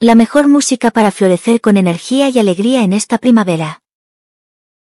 La mejor música para florecer con energía y alegría en esta primavera.